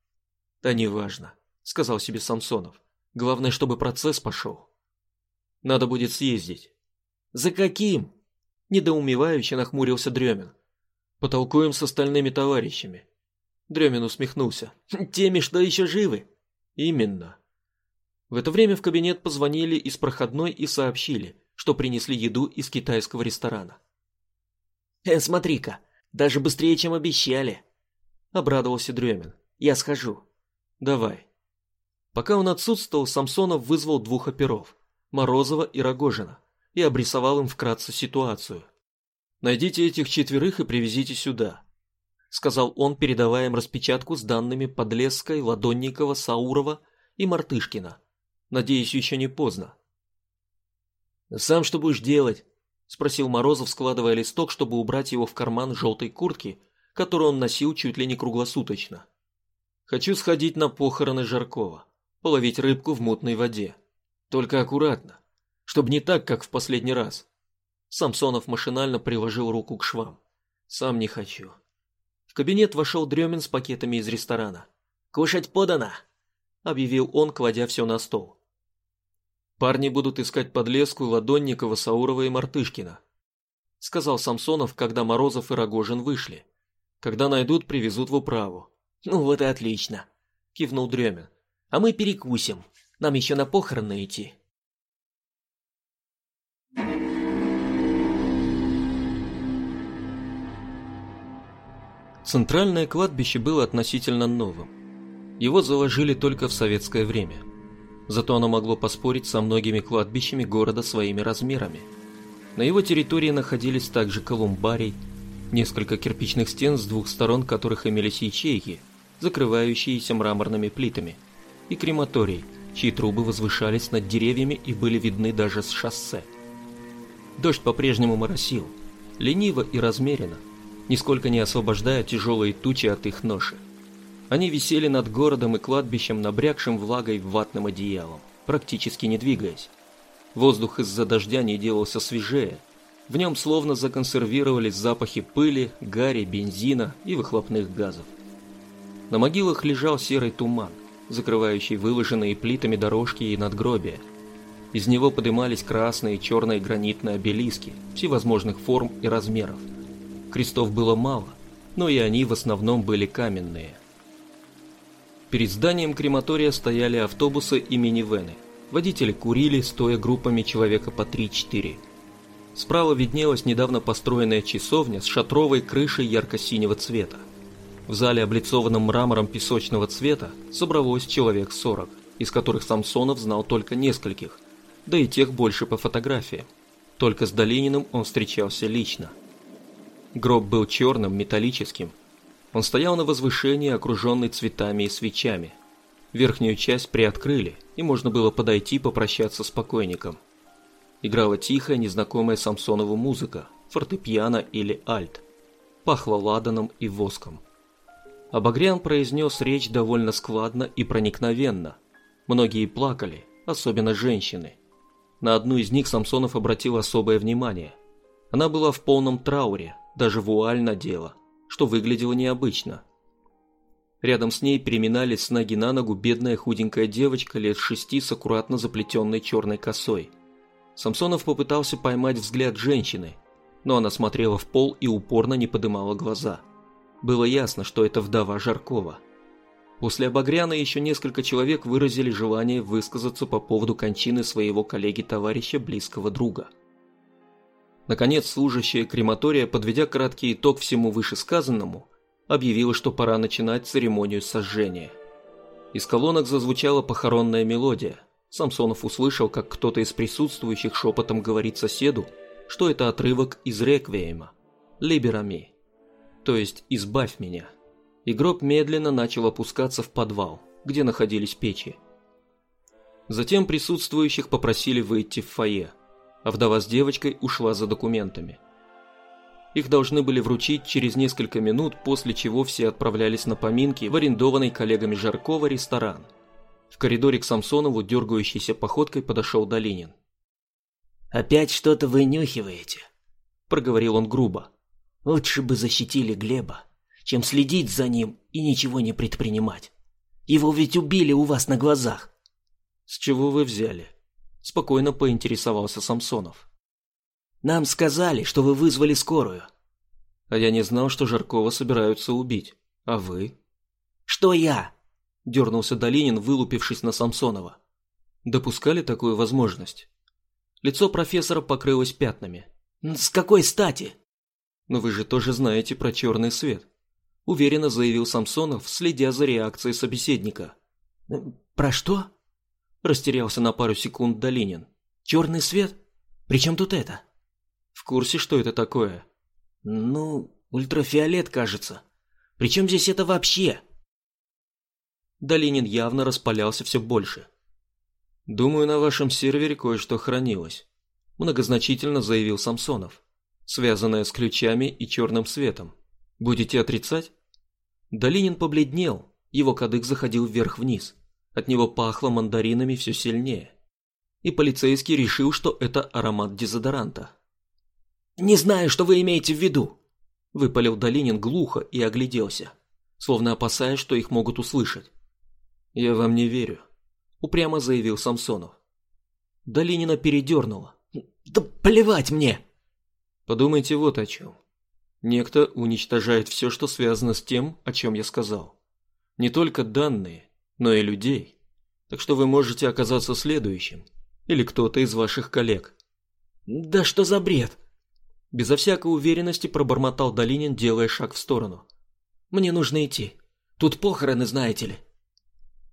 Speaker 1: Да неважно, сказал себе Самсонов. Главное, чтобы процесс пошел. Надо будет съездить.
Speaker 2: За каким? Недоумевающе нахмурился Дремин.
Speaker 1: Потолкуем с остальными товарищами. Дремин усмехнулся.
Speaker 2: Теми, что еще живы?
Speaker 1: Именно. В это время в кабинет позвонили из проходной и сообщили, что принесли еду из китайского ресторана.
Speaker 2: «Э, смотри-ка, даже быстрее, чем обещали!»
Speaker 1: Обрадовался Дремин.
Speaker 2: «Я схожу».
Speaker 1: Давай. Пока он отсутствовал, Самсонов вызвал двух оперов, Морозова и Рогожина, и обрисовал им вкратце ситуацию. Найдите этих четверых и привезите сюда, сказал он, передавая им распечатку с данными Подлесской, Ладонникова, Саурова и Мартышкина. Надеюсь, еще не поздно.
Speaker 2: «Сам что будешь делать?»
Speaker 1: – спросил Морозов, складывая листок, чтобы убрать его в карман желтой куртки, которую он носил чуть ли не круглосуточно. «Хочу сходить на похороны Жаркова, половить рыбку в мутной воде. Только аккуратно, чтобы не так, как в последний раз». Самсонов машинально приложил руку к швам. «Сам не хочу». В кабинет вошел Дремин с пакетами из ресторана.
Speaker 2: «Кушать подано!» – объявил он, кладя все на стол.
Speaker 1: Парни будут искать подлеску Ладонникова, Саурова и Мартышкина, сказал Самсонов, когда Морозов и Рогожин вышли. Когда найдут, привезут в управу.
Speaker 2: Ну вот и отлично, кивнул Дремин. А мы перекусим. Нам еще на похороны идти.
Speaker 1: Центральное кладбище было относительно новым. Его заложили только в советское время – зато оно могло поспорить со многими кладбищами города своими размерами. На его территории находились также колумбарий, несколько кирпичных стен с двух сторон которых имелись ячейки, закрывающиеся мраморными плитами, и крематорий, чьи трубы возвышались над деревьями и были видны даже с шоссе. Дождь по-прежнему моросил, лениво и размеренно, нисколько не освобождая тяжелые тучи от их ноши. Они висели над городом и кладбищем, набрякшим влагой ватным одеялом, практически не двигаясь. Воздух из-за дождя не делался свежее. В нем словно законсервировались запахи пыли, гари, бензина и выхлопных газов. На могилах лежал серый туман, закрывающий выложенные плитами дорожки и надгробия. Из него подымались красные и черные гранитные обелиски всевозможных форм и размеров. Крестов было мало, но и они в основном были каменные. Перед зданием крематория стояли автобусы и минивены. Водители курили, стоя группами человека по 3-4. Справа виднелась недавно построенная часовня с шатровой крышей ярко-синего цвета. В зале, облицованном мрамором песочного цвета, собралось человек 40, из которых Самсонов знал только нескольких, да и тех больше по фотографиям. Только с Долининым он встречался лично. Гроб был черным, металлическим, он стоял на возвышении, окруженный цветами и свечами. Верхнюю часть приоткрыли, и можно было подойти попрощаться с покойником. Играла тихая, незнакомая Самсонову музыка, фортепиано или альт. Пахло ладаном и воском. Абагрян произнес речь довольно складно и проникновенно. Многие плакали, особенно женщины. На одну из них Самсонов обратил особое внимание. Она была в полном трауре, даже вуаль надела что выглядело необычно. Рядом с ней переминались с ноги на ногу бедная худенькая девочка лет шести с аккуратно заплетенной черной косой. Самсонов попытался поймать взгляд женщины, но она смотрела в пол и упорно не подымала глаза. Было ясно, что это вдова Жаркова. После Обогряна еще несколько человек выразили желание высказаться по поводу кончины своего коллеги-товарища, близкого друга – Наконец, служащая крематория, подведя краткий итог всему вышесказанному, объявила, что пора начинать церемонию сожжения. Из колонок зазвучала похоронная мелодия. Самсонов услышал, как кто-то из присутствующих шепотом говорит соседу, что это отрывок из реквиема «Либерами», то есть «Избавь меня». И гроб медленно начал опускаться в подвал, где находились печи. Затем присутствующих попросили выйти в фойе а вдова с девочкой ушла за документами. Их должны были вручить через несколько минут, после чего все отправлялись на поминки в арендованный коллегами Жаркова ресторан. В коридоре к Самсонову дергающейся походкой подошел Долинин.
Speaker 2: «Опять что-то вынюхиваете?» – проговорил он грубо.
Speaker 4: «Лучше бы защитили Глеба, чем следить за ним и ничего не предпринимать. Его ведь убили у вас на глазах».
Speaker 1: «С чего вы взяли?» Спокойно поинтересовался Самсонов.
Speaker 4: Нам сказали, что вы вызвали скорую.
Speaker 1: А я не знал, что Жаркова собираются убить. А вы?
Speaker 4: Что я?
Speaker 1: Дернулся Долинин, вылупившись на Самсонова. Допускали такую возможность? Лицо профессора покрылось пятнами.
Speaker 4: С какой стати?
Speaker 1: Но вы же тоже знаете про черный свет. Уверенно заявил Самсонов, следя за реакцией собеседника.
Speaker 4: Про что?
Speaker 1: Растерялся на пару секунд Долинин.
Speaker 4: «Черный свет? Причем тут это?»
Speaker 1: «В курсе, что это такое?»
Speaker 4: «Ну, ультрафиолет, кажется. Причем здесь это вообще?»
Speaker 1: Долинин явно распалялся все больше. «Думаю, на вашем сервере кое-что хранилось», – многозначительно заявил Самсонов, связанное с ключами и черным светом. «Будете отрицать?» Долинин побледнел, его кадык заходил вверх-вниз. От него пахло мандаринами все сильнее. И полицейский решил, что это аромат дезодоранта.
Speaker 4: «Не знаю, что вы имеете в виду», –
Speaker 1: выпалил Долинин глухо и огляделся, словно опасаясь, что их могут услышать. «Я вам не верю», – упрямо заявил Самсонов. Долинина передернуло.
Speaker 4: «Да плевать мне!»
Speaker 1: Подумайте вот о чем. Некто уничтожает все, что связано с тем, о чем я сказал. Не только данные, но и людей. Так что вы можете оказаться следующим. Или кто-то из ваших коллег.
Speaker 4: «Да что за бред?»
Speaker 1: Безо всякой уверенности пробормотал Долинин, делая шаг в сторону.
Speaker 4: «Мне нужно идти. Тут похороны, знаете ли».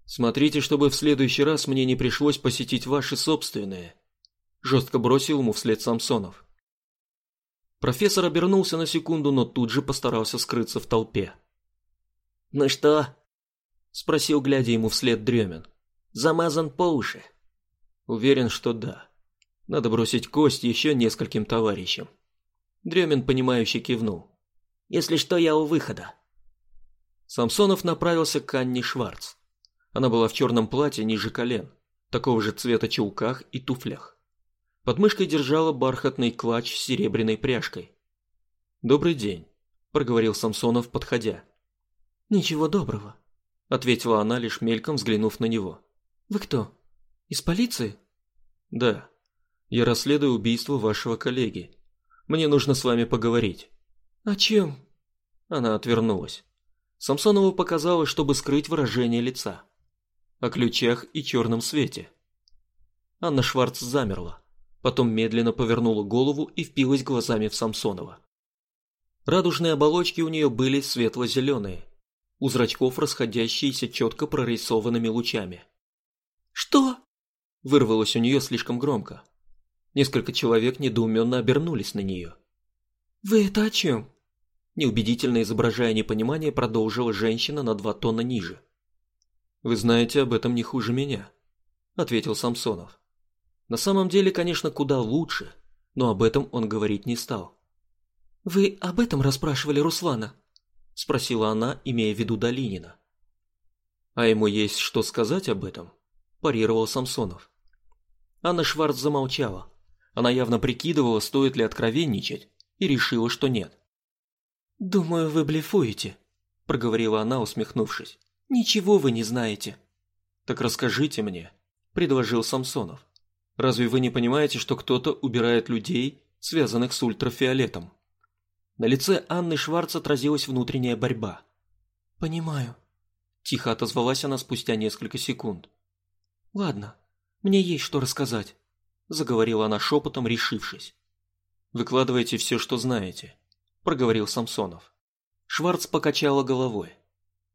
Speaker 1: «Смотрите, чтобы в следующий раз мне не пришлось посетить ваши собственные», жестко бросил ему вслед Самсонов. Профессор обернулся на секунду, но тут же постарался скрыться в толпе.
Speaker 4: «Ну что?»
Speaker 1: – спросил, глядя ему вслед Дремин.
Speaker 4: «Замазан по уши?»
Speaker 1: «Уверен, что да. Надо бросить кость еще нескольким товарищам». Дремин, понимающе кивнул.
Speaker 4: «Если что, я у выхода».
Speaker 1: Самсонов направился к Анне Шварц. Она была в черном платье ниже колен, такого же цвета чулках и туфлях. Под мышкой держала бархатный клатч с серебряной пряжкой. «Добрый день», – проговорил Самсонов, подходя.
Speaker 4: «Ничего доброго», –
Speaker 1: ответила она, лишь мельком взглянув на него.
Speaker 4: «Вы кто? Из полиции?»
Speaker 1: «Да. Я расследую убийство вашего коллеги. Мне нужно с вами поговорить».
Speaker 4: «О чем?»
Speaker 1: Она отвернулась. Самсонову показалось, чтобы скрыть выражение лица. О ключах и черном свете. Анна Шварц замерла, потом медленно повернула голову и впилась глазами в Самсонова. Радужные оболочки у нее были светло-зеленые, у зрачков расходящиеся четко прорисованными лучами.
Speaker 4: «Что?»
Speaker 1: – вырвалось у нее слишком громко. Несколько человек недоуменно обернулись на нее.
Speaker 4: «Вы это о чем?»
Speaker 1: Неубедительно изображая непонимание, продолжила женщина на два тона ниже. «Вы знаете об этом не хуже меня», – ответил Самсонов. На самом деле, конечно, куда лучше, но об этом он говорить не стал.
Speaker 4: «Вы об этом расспрашивали Руслана?»
Speaker 1: – спросила она, имея в виду Долинина. «А ему есть что сказать об этом?» – парировал Самсонов. Анна Шварц замолчала. Она явно прикидывала, стоит ли откровенничать, и решила, что нет.
Speaker 4: «Думаю, вы блефуете», – проговорила она, усмехнувшись. «Ничего вы не знаете».
Speaker 1: «Так расскажите мне», – предложил Самсонов. «Разве вы не понимаете, что кто-то убирает людей, связанных с ультрафиолетом?» На лице Анны Шварц отразилась внутренняя борьба.
Speaker 4: «Понимаю», –
Speaker 1: тихо отозвалась она спустя несколько секунд.
Speaker 4: «Ладно, мне есть что рассказать заговорила она шепотом, решившись.
Speaker 1: «Выкладывайте все, что знаете», – проговорил Самсонов. Шварц покачала головой.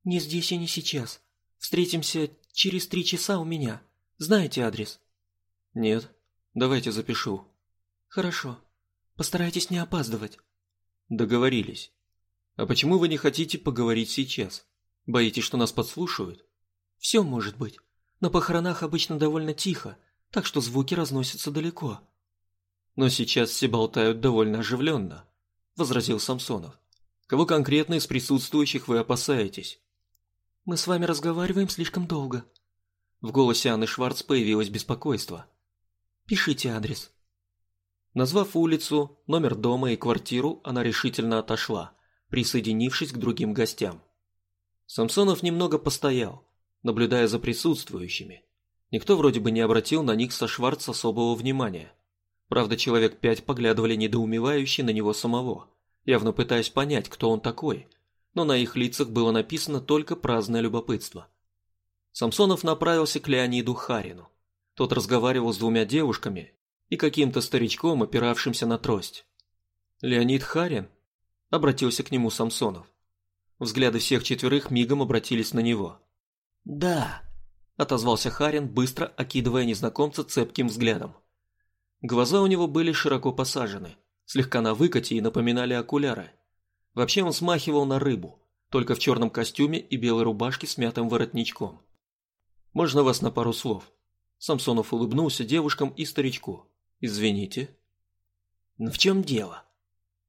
Speaker 4: «Не здесь и не сейчас. Встретимся через три часа у меня. Знаете адрес?»
Speaker 1: «Нет. Давайте запишу».
Speaker 4: «Хорошо. Постарайтесь не опаздывать».
Speaker 1: «Договорились. А почему вы не хотите поговорить сейчас? Боитесь, что нас подслушают?»
Speaker 4: «Все может быть. На похоронах обычно довольно тихо, так что звуки разносятся далеко.
Speaker 1: Но сейчас все болтают довольно оживленно, возразил Самсонов. Кого конкретно из присутствующих вы опасаетесь?
Speaker 4: Мы с вами разговариваем слишком долго.
Speaker 1: В голосе Анны Шварц появилось беспокойство.
Speaker 4: Пишите адрес.
Speaker 1: Назвав улицу, номер дома и квартиру, она решительно отошла, присоединившись к другим гостям. Самсонов немного постоял, наблюдая за присутствующими, Никто вроде бы не обратил на них со Шварц особого внимания. Правда, человек пять поглядывали недоумевающе на него самого, явно пытаясь понять, кто он такой, но на их лицах было написано только праздное любопытство. Самсонов направился к Леониду Харину. Тот разговаривал с двумя девушками и каким-то старичком, опиравшимся на трость. «Леонид Харин?» – обратился к нему Самсонов. Взгляды всех четверых мигом обратились на него.
Speaker 4: «Да»,
Speaker 1: отозвался Харин, быстро окидывая незнакомца цепким взглядом. Глаза у него были широко посажены, слегка на выкате и напоминали окуляры. Вообще он смахивал на рыбу, только в черном костюме и белой рубашке с мятым воротничком. «Можно вас на пару слов?» Самсонов улыбнулся девушкам и старичку. «Извините».
Speaker 4: «В чем дело?»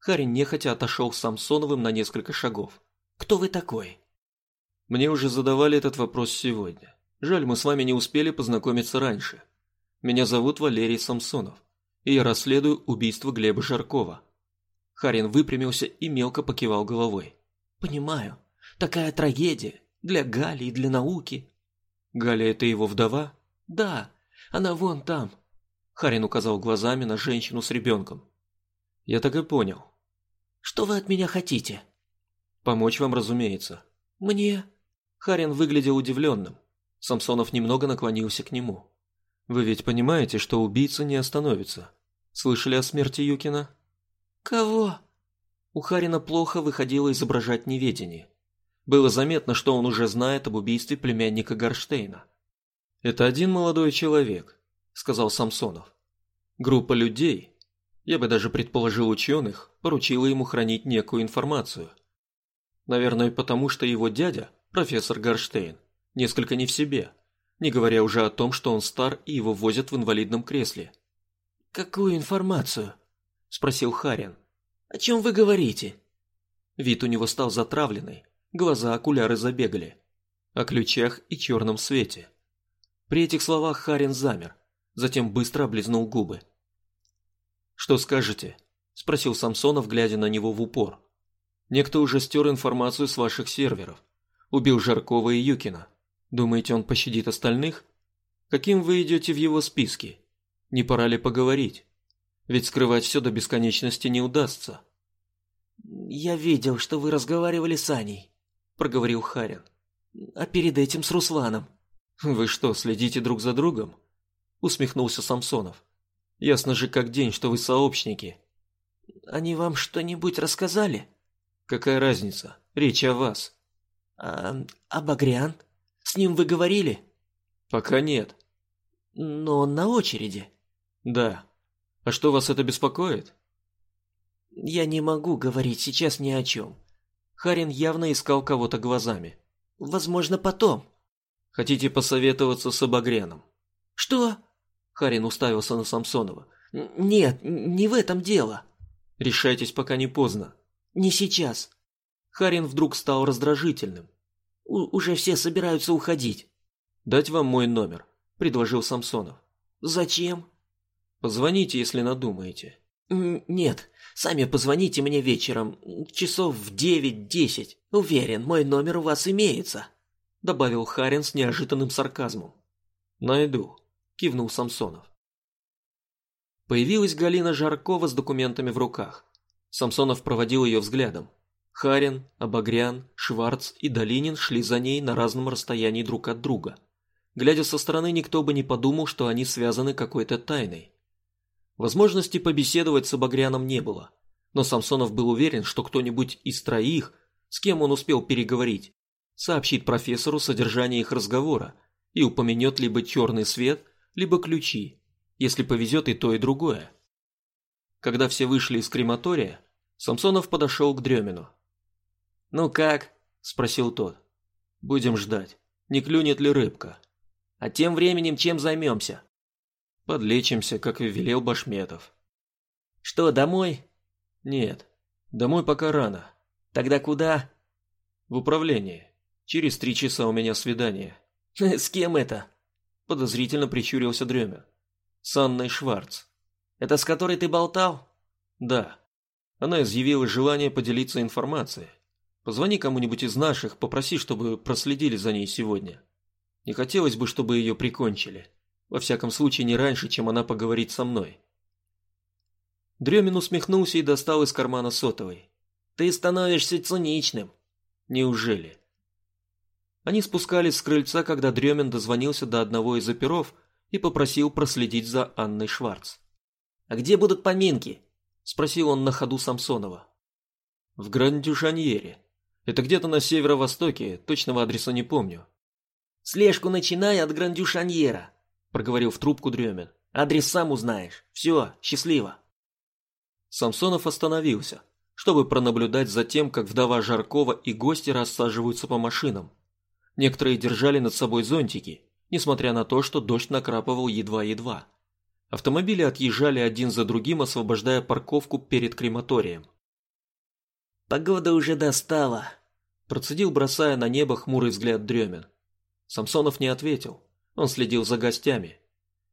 Speaker 1: Харин нехотя отошел с Самсоновым на несколько шагов.
Speaker 4: «Кто вы такой?»
Speaker 1: «Мне уже задавали этот вопрос сегодня. Жаль, мы с вами не успели познакомиться раньше. Меня зовут Валерий Самсонов, и я расследую убийство Глеба Жаркова». Харин выпрямился и мелко покивал головой.
Speaker 4: «Понимаю. Такая трагедия. Для Гали и для науки».
Speaker 1: «Галя – это его вдова?»
Speaker 4: «Да. Она вон там».
Speaker 1: Харин указал глазами на женщину с ребенком. «Я так и понял.
Speaker 4: Что вы от меня хотите?
Speaker 1: Помочь вам, разумеется.
Speaker 4: Мне?
Speaker 1: Харин выглядел удивленным. Самсонов немного наклонился к нему. Вы ведь понимаете, что убийца не остановится. Слышали о смерти Юкина?
Speaker 4: Кого?
Speaker 1: У Харина плохо выходило изображать неведение. Было заметно, что он уже знает об убийстве племянника Гарштейна. «Это один молодой человек», – сказал Самсонов. «Группа людей, я бы даже предположил ученых, поручила ему хранить некую информацию. Наверное, потому что его дядя, профессор Гарштейн, несколько не в себе, не говоря уже о том, что он стар и его возят в инвалидном кресле.
Speaker 4: «Какую информацию?» – спросил Харин. «О чем вы говорите?»
Speaker 1: Вид у него стал затравленный, глаза окуляры забегали. О ключах и черном свете. При этих словах Харин замер, затем быстро облизнул губы. «Что скажете?» – спросил Самсонов, глядя на него в упор. «Некто уже стер информацию с ваших серверов. Убил Жаркова и Юкина. Думаете, он пощадит остальных? Каким вы идете в его списке? Не пора ли поговорить? Ведь скрывать все до бесконечности не удастся».
Speaker 4: «Я видел, что вы разговаривали с Аней», – проговорил Харин. «А перед этим с Русланом».
Speaker 1: «Вы что, следите друг за другом?» – усмехнулся Самсонов. Ясно же как день, что вы сообщники.
Speaker 4: Они вам что-нибудь рассказали?
Speaker 1: Какая разница? Речь о вас.
Speaker 4: А, а Багрян? С ним вы говорили?
Speaker 1: Пока нет.
Speaker 4: Но он на очереди.
Speaker 1: Да. А что вас это беспокоит?
Speaker 4: Я не могу говорить сейчас ни о чем.
Speaker 1: Харин явно искал кого-то глазами.
Speaker 4: Возможно, потом.
Speaker 1: Хотите посоветоваться с Обогреном?
Speaker 4: Что?
Speaker 1: Харин уставился на Самсонова.
Speaker 4: «Нет, не в этом дело».
Speaker 1: «Решайтесь, пока не поздно».
Speaker 4: «Не сейчас».
Speaker 1: Харин вдруг стал раздражительным.
Speaker 4: У «Уже все собираются уходить».
Speaker 1: «Дать вам мой номер», – предложил Самсонов.
Speaker 4: «Зачем?»
Speaker 1: «Позвоните, если надумаете».
Speaker 4: «Нет, сами позвоните мне вечером, часов в девять-десять. Уверен, мой номер у вас имеется», – добавил Харин с неожиданным сарказмом.
Speaker 1: «Найду», кивнул Самсонов. Появилась Галина Жаркова с документами в руках. Самсонов проводил ее взглядом. Харин, Абагрян, Шварц и Долинин шли за ней на разном расстоянии друг от друга. Глядя со стороны, никто бы не подумал, что они связаны какой-то тайной. Возможности побеседовать с Абагряном не было, но Самсонов был уверен, что кто-нибудь из троих, с кем он успел переговорить, сообщит профессору содержание их разговора и упомянет либо черный свет, либо ключи, если повезет и то, и другое. Когда все вышли из крематория, Самсонов подошел к Дремину.
Speaker 4: «Ну как?»
Speaker 1: – спросил тот. «Будем ждать. Не клюнет ли рыбка?»
Speaker 4: «А тем временем чем займемся?»
Speaker 1: «Подлечимся, как и велел Башметов».
Speaker 4: «Что, домой?»
Speaker 1: «Нет, домой пока рано».
Speaker 4: «Тогда куда?»
Speaker 1: «В управление. Через три часа у меня свидание». *laughs*
Speaker 4: «С кем это?»
Speaker 1: Подозрительно прищурился Дремер. С Анной Шварц.
Speaker 4: Это с которой ты болтал?
Speaker 1: Да. Она изъявила желание поделиться информацией. Позвони кому-нибудь из наших, попроси, чтобы проследили за ней сегодня. Не хотелось бы, чтобы ее прикончили. Во всяком случае, не раньше, чем она поговорит со мной. Дремин усмехнулся и достал из кармана сотовой.
Speaker 4: «Ты становишься циничным».
Speaker 1: «Неужели?» Они спускались с крыльца, когда Дремин дозвонился до одного из оперов и попросил проследить за Анной Шварц.
Speaker 4: «А где будут поминки?»
Speaker 1: – спросил он на ходу Самсонова. «В Грандюшаньере. Это где-то на северо-востоке, точного адреса не помню».
Speaker 4: «Слежку начинай от Грандюшаньера», – проговорил в трубку Дремин. «Адрес сам узнаешь. Все, счастливо».
Speaker 1: Самсонов остановился, чтобы пронаблюдать за тем, как вдова Жаркова и гости рассаживаются по машинам. Некоторые держали над собой зонтики, несмотря на то, что дождь накрапывал едва-едва. Автомобили отъезжали один за другим, освобождая парковку перед крематорием.
Speaker 4: «Погода уже достала», – процедил, бросая на небо хмурый взгляд Дремин.
Speaker 1: Самсонов не ответил. Он следил за гостями.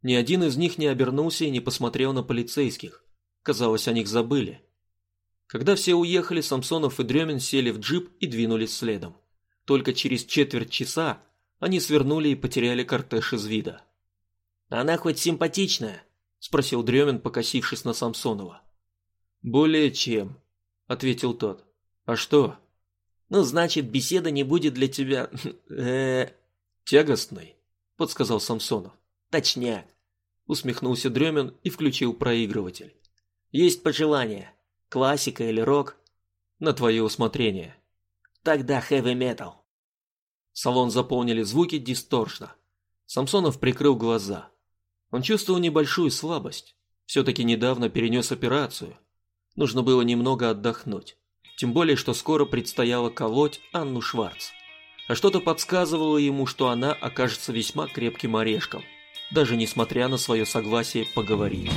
Speaker 1: Ни один из них не обернулся и не посмотрел на полицейских. Казалось, о них забыли. Когда все уехали, Самсонов и Дремин сели в джип и двинулись следом. Только через четверть часа они свернули и потеряли кортеж из вида.
Speaker 4: «Она хоть симпатичная?» – спросил Дремин, покосившись на Самсонова.
Speaker 1: «Более чем», – ответил тот. «А что?»
Speaker 4: «Ну, значит, беседа не будет для тебя... э
Speaker 1: «Тягостной», – подсказал Самсонов.
Speaker 4: «Точняк», –
Speaker 1: усмехнулся Дремин и включил проигрыватель.
Speaker 4: «Есть пожелания? Классика или рок?»
Speaker 1: «На твое усмотрение».
Speaker 4: «Тогда хэви-метал».
Speaker 1: Салон заполнили звуки дисторшна. Самсонов прикрыл глаза. Он чувствовал небольшую слабость. Все-таки недавно перенес операцию. Нужно было немного отдохнуть. Тем более, что скоро предстояло колоть Анну Шварц. А что-то подсказывало ему, что она окажется весьма крепким орешком, даже несмотря на свое согласие поговорить.